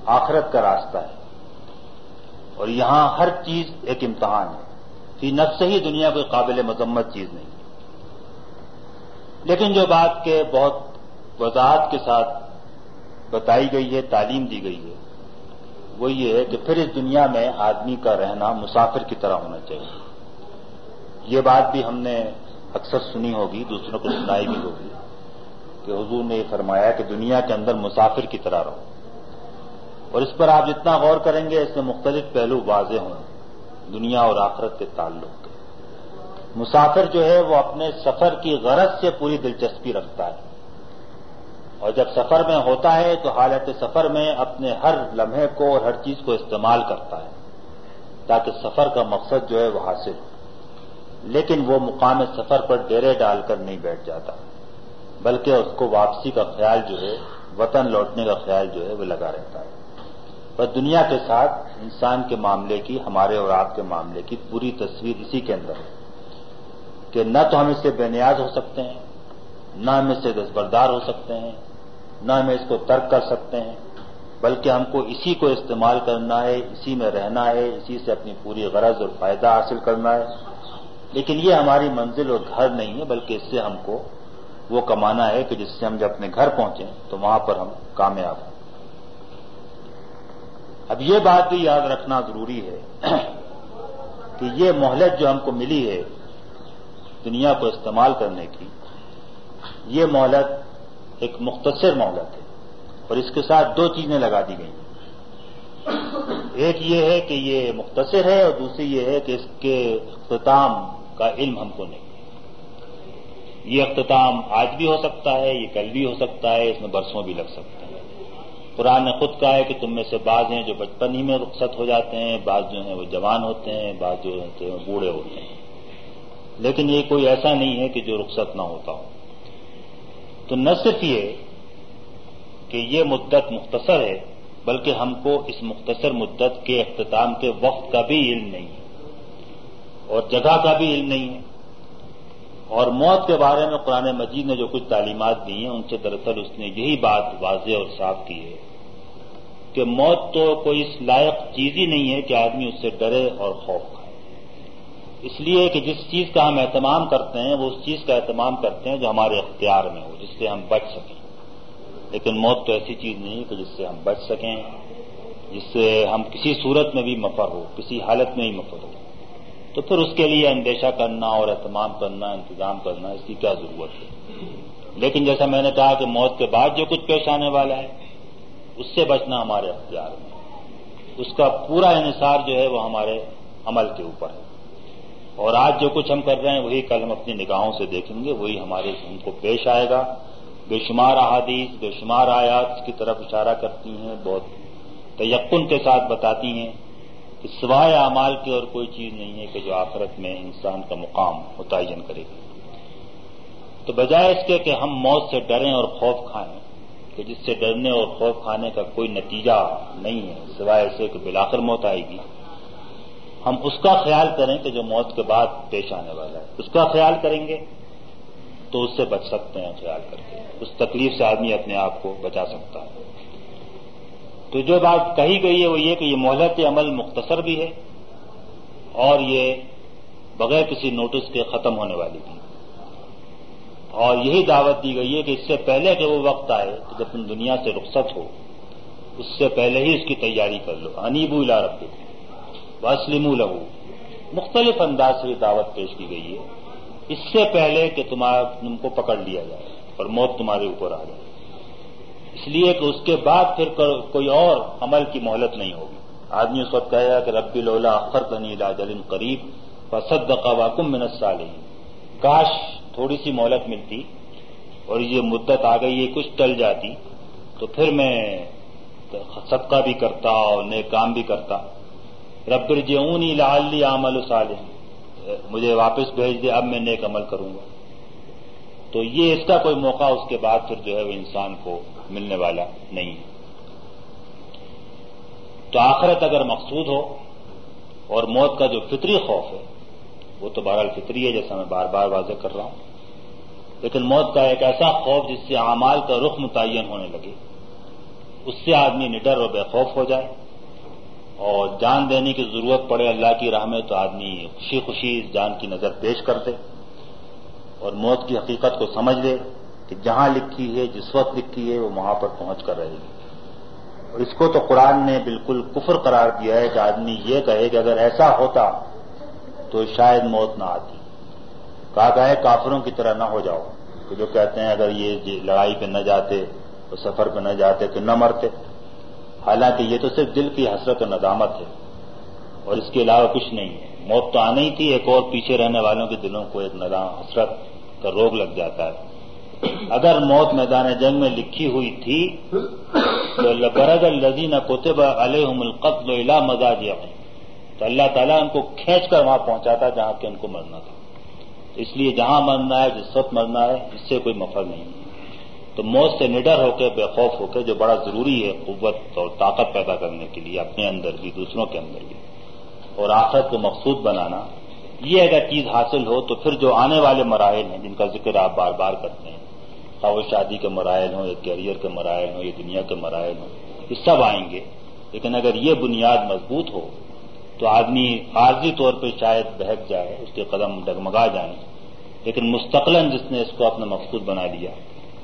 آخرت کا راستہ ہے اور یہاں ہر چیز ایک امتحان ہے۔ فی نفس ہی دنیا کوئی قابل مذمت چیز نہیں۔ لیکن جو بات کے بہت وضاحت کے ساتھ بتائی گئی ہے، تعلیم دی گئی ہے، وہ یہ ہے کہ پھر اس دنیا میں آدمی کا رہنا مسافر کی طرح ہونا چاہیے۔ یہ بات بھی ہم نے اکثر سنی ہوگی، دوسروں کو سنائی بھی ہوگی کہ حضور نے یہ فرمایا کہ دنیا کے اندر مسافر کی طرح رہو۔ اور اس پر آپ جتنا غور کریں گے، اس میں مختلف پہلو واضح ہوں دنیا اور آخرت کے تعلق کے۔ مسافر جو ہے، وہ اپنے سفر کی غرض سے پوری دلچسپی رکھتا ہے۔ اور جب سفر میں ہوتا ہے، تو حالت سفر میں اپنے ہر لمحے کو اور ہر چیز کو استعمال کرتا ہے، تاکہ سفر کا مقصد جو ہے، وہ حاصل ہو۔ لیکن وہ مقام سفر پر ڈیرے ڈال کر نہیں بیٹھ جاتا، بلکہ اس کو واپسی کا خیال جو ہے، وطن لوٹنے کا خیال جو ہے، وہ لگا رہتا ہے۔ پر دنیا کے ساتھ انسان کے معاملے کی، ہمارے اور آپ کے معاملے کی پوری تصویر اسی کے اندر ہے کہ نہ تو ہم اس سے بے نیاز ہو سکتے ہیں، نہ ہم اس سے دستبردار ہو سکتے ہیں، نہ ہم اس کو ترک کر سکتے ہیں، بلکہ ہم کو اسی کو استعمال کرنا ہے، اسی میں رہنا ہے، اسی سے اپنی پوری غرض اور فائدہ حاصل کرنا ہے۔ لیکن یہ ہماری منزل اور گھر نہیں ہے، بلکہ اس سے ہم کو وہ کمانا ہے کہ جس سے ہم جب اپنے گھر پہنچیں تو وہاں پر ہم کامیاب ہوں۔ اب یہ بات بھی یاد رکھنا ضروری ہے *clears throat* کہ یہ مہلت جو ہم کو ملی ہے دنیا کو استعمال کرنے کی، یہ مہلت ایک مختصر مہلت ہے اور اس کے ساتھ دو چیزیں لگا دی گئی ایک یہ ہے کہ یہ مختصر ہے اور دوسری یہ ہے کہ اس کے اختتام کا علم ہم کو نہیں۔ یہ اختتام آج بھی ہو سکتا ہے، یہ کل بھی ہو سکتا ہے، اس میں برسوں بھی لگ سکتا ہے۔ قرآن نے خود کہا ہے کہ تم میں سے بعض ہیں جو بچپن ہی میں رخصت ہو جاتے ہیں، بعض جو ہیں وہ جوان ہوتے ہیں، بعض جو ہوتے ہیں بوڑھے ہوتے ہیں۔ لیکن یہ کوئی ایسا نہیں ہے کہ جو رخصت نہ ہوتا ہو۔ تو نہ صرف یہ کہ یہ مدت مختصر ہے، بلکہ ہم کو اس مختصر مدت کے اختتام کے وقت کا بھی علم نہیں۔ ہے اور جگہ کا بھی علم نہیں ہے۔ اور موت کے بارے میں قرآن مجید نے جو کچھ تعلیمات دی ہیں، ان سے دراصل اس نے یہی بات واضح اور صاف کی ہے کہ موت تو کوئی اس لائق چیز ہی نہیں ہے کہ آدمی اس سے ڈرے اور خوف کھائے۔ اس لیے کہ جس چیز کا ہم اہتمام کرتے ہیں، وہ اس چیز کا اہتمام کرتے ہیں جو ہمارے اختیار میں ہو، جس سے ہم بچ سکیں۔ لیکن موت تو ایسی چیز نہیں کہ جس سے ہم بچ سکیں، جس سے ہم کسی صورت میں بھی مفر ہو کسی حالت میں ہی مفر ہو تو پھر اس کے لیے اندیشہ کرنا اور اہتمام کرنا، انتظام کرنا، اس کی کیا ضرورت ہے؟ لیکن جیسا میں نے کہا کہ موت کے بعد جو کچھ پیش آنے والا ہے، اس سے بچنا ہمارے اختیار میں اس کا پورا انحصار جو ہے وہ ہمارے عمل کے اوپر ہے۔ اور آج جو کچھ ہم کر رہے ہیں، وہی کل ہم اپنی نگاہوں سے دیکھیں گے، وہی ہمارے ہم کو پیش آئے گا۔ بے شمار احادیث، بے شمار آیات کی طرف اشارہ کرتی ہیں، بہت تیقن کے ساتھ بتاتی ہیں۔ سوائے اعمال کی اور کوئی چیز نہیں ہے کہ جو آخرت میں انسان کا مقام متعین کرے گی تو بجائے اس کے کہ ہم موت سے ڈریں اور خوف کھائیں، کہ جس سے ڈرنے اور خوف کھانے کا کوئی نتیجہ نہیں ہے، سوائے اسے کہ بلاخر موت آئے گی۔ ہم اس کا خیال کریں کہ جو موت کے بعد پیش آنے والا ہے۔ اس کا خیال کریں گے تو اس سے بچ سکتے ہیں خیال کر کے۔ اس تکلیف سے آدمی اپنے آپ کو بچا سکتا ہے۔ تو جو بات کہی گئی ہے وہ یہ کہ یہ مہلت عمل مختصر بھی ہے اور یہ بغیر کسی نوٹس کے ختم ہونے والی بھی اور یہی دعوت دی گئی ہے کہ اس سے پہلے کہ وہ وقت آئے کہ جب تم دنیا سے رخصت ہو، اس سے پہلے ہی اس کی تیاری کر لو۔ انیبو الا رب وسلم لہو۔ مختلف انداز سے یہ دعوت پیش کی گئی ہے۔ اس سے پہلے کہ تمہارا تم کو پکڑ لیا جائے اور موت تمہارے اوپر آ جائے۔ اس لیے کہ اس کے بعد پھر کوئی اور عمل کی مہلت نہیں ہوگی۔ آدمی اس وقت کہے گا کہ ربی لولا اخر کنی جلن قریب فصد واقم منت سال کاش تھوڑی سی مہلت ملتی اور یہ مدت آ گئی، یہ کچھ ٹل جاتی، تو پھر میں صدقہ بھی کرتا اور نئے کام بھی کرتا۔ رب جونی لالی عمل صالح۔ مجھے واپس بھیج دے، اب میں نیک عمل کروں گا۔ تو یہ اس کا کوئی موقع، اس کے بعد پھر جو ہے وہ انسان کو ملنے والا نہیں ہے۔ تو آخرت اگر مقصود ہو اور موت کا جو فطری خوف ہے، وہ تو بہرحال فطری ہے جیسا میں بار بار واضح کر رہا ہوں۔ لیکن موت کا ایک ایسا خوف جس سے اعمال کا رخ متعین ہونے لگے، اس سے آدمی نڈر اور بے خوف ہو جائے۔ اور جان دینے کی ضرورت پڑے اللہ کی راہ میں تو آدمی خوشی خوشی اس جان کی نظر پیش کر دے اور موت کی حقیقت کو سمجھ لے۔ کہ جہاں لکھی ہے، جس وقت لکھی ہے، وہ وہاں پر پہنچ کر رہے گی۔ اور اس کو تو قرآن نے بالکل کفر قرار دیا ہے کہ آدمی یہ کہے کہ اگر ایسا ہوتا تو شاید موت نہ آتی۔ کہا گئے کافروں کی طرح نہ ہو جاؤ۔ کہ جو کہتے ہیں، اگر یہ جی لڑائی پہ نہ جاتے تو سفر پہ نہ جاتے تو نہ مرتے۔ حالانکہ یہ تو صرف دل کی حسرت و ندامت ہے۔ اور اس کے علاوہ کچھ نہیں ہے۔ موت تو آنا ہی تھی، ایک اور پیچھے رہنے والوں کے دلوں کو ایک ندام، حسرت کا روگ لگ جاتا ہے۔ اگر موت میدان جنگ میں لکھی ہوئی تھی، تو برد الزین کوتب علیہ القتل الا مزاج تو اللہ تعالیٰ ان کو کھینچ کر وہاں پہنچاتا جہاں کہ ان کو مرنا تھا۔ اس لیے جہاں مرنا ہے، جس وقت مرنا ہے، اس سے کوئی مفر نہیں۔ تو موت سے نڈر ہو کے، بے خوف ہو کے، جو بڑا ضروری ہے، قوت اور طاقت پیدا کرنے کے لیے، اپنے اندر بھی، دوسروں کے اندر بھی۔ اور آخرت کو مقصود بنانا۔ یہ اگر چیز حاصل ہو، تو پھر جو آنے والے مراحل ہیں، جن کا ذکر آپ بار بار کرتے ہیں وہ شادی کے مرائل ہوں، یا کیریئر کے مرائل ہوں، یا دنیا کے مرائل ہوں، یہ سب آئیں گے۔ لیکن اگر یہ بنیاد مضبوط ہو، تو آدمی عارضی طور پہ شاید بہک جائے، اس کے قدم ڈگمگا جائیں۔ لیکن مستقل جس نے اس کو اپنا مقصود بنا لیا،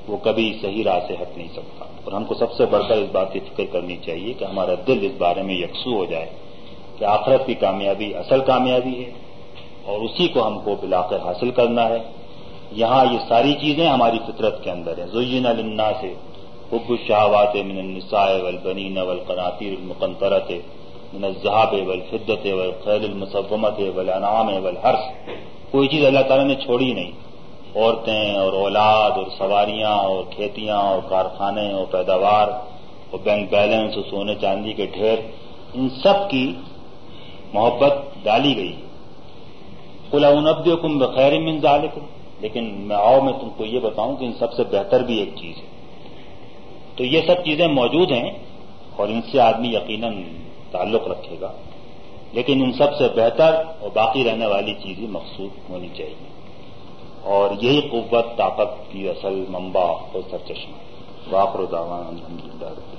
وہ کبھی صحیح راہ سے ہٹ نہیں سکتا۔ اور ہم کو سب سے بڑھ کر اس بات کی فکر کرنی چاہیے کہ ہمارا دل اس بارے میں یکسو ہو جائے کہ آخرت کی کامیابی اصل کامیابی ہے اور اسی کو ہم کو بلا کر حاصل کرنا ہے۔ یہاں یہ ساری چیزیں ہماری فطرت کے اندر ہیں۔ زین النا سے حب الشہوات من النساء والبنین والقناطیر المقنطرت من الزہاب والفدت والخیل المصومت والانعام والحرس کوئی چیز اللہ تعالیٰ نے چھوڑی نہیں۔ عورتیں اور اولاد اور سواریاں اور کھیتیاں اور کارخانے اور پیداوار اور بینک بیلنس اور سونے چاندی کے ڈھیر، ان سب کی محبت ڈالی گئی۔ قلعب کم بخیر من ذالکم لیکن میں آؤ، میں تم کو یہ بتاؤں کہ ان سب سے بہتر بھی ایک چیز ہے۔ تو یہ سب چیزیں موجود ہیں اور ان سے آدمی یقیناً تعلق رکھے گا۔ لیکن ان سب سے بہتر اور باقی رہنے والی چیزیں مقصود ہونی چاہیے۔ اور یہی قوت، طاقت کی اصل منبع اور سرچشمہ۔ واپر داوان الحمد للہ